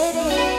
querer.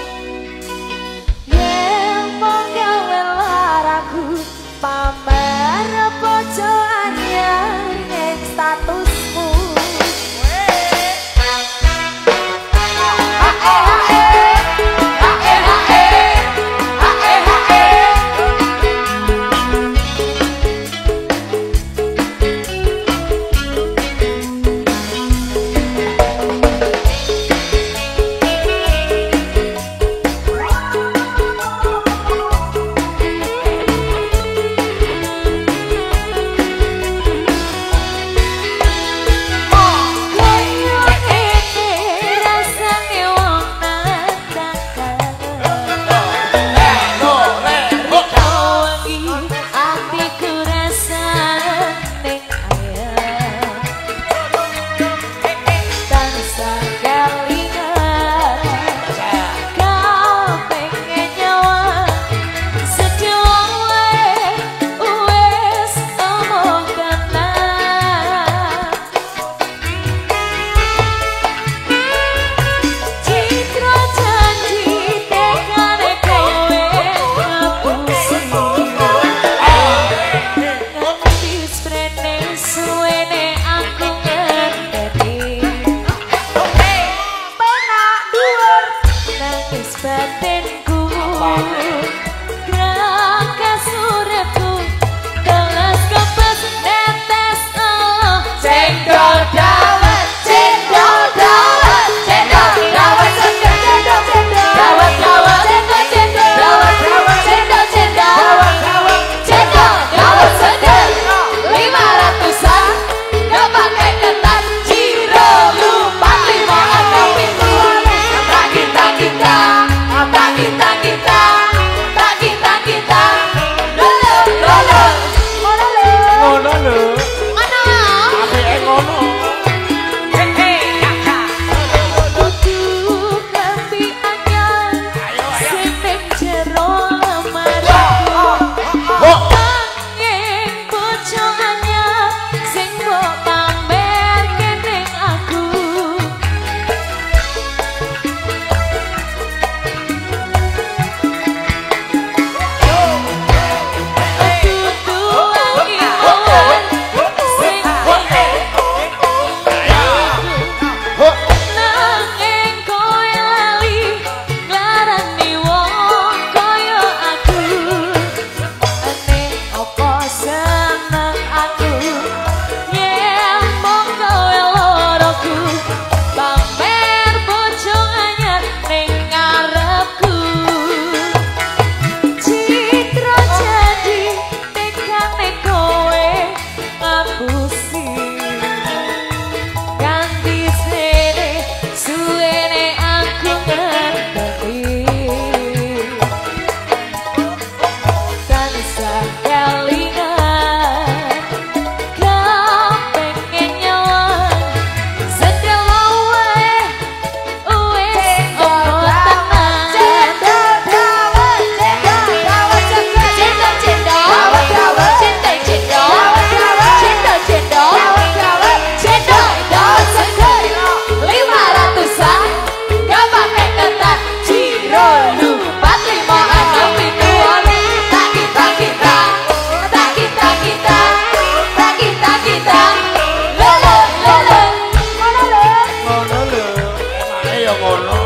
o no.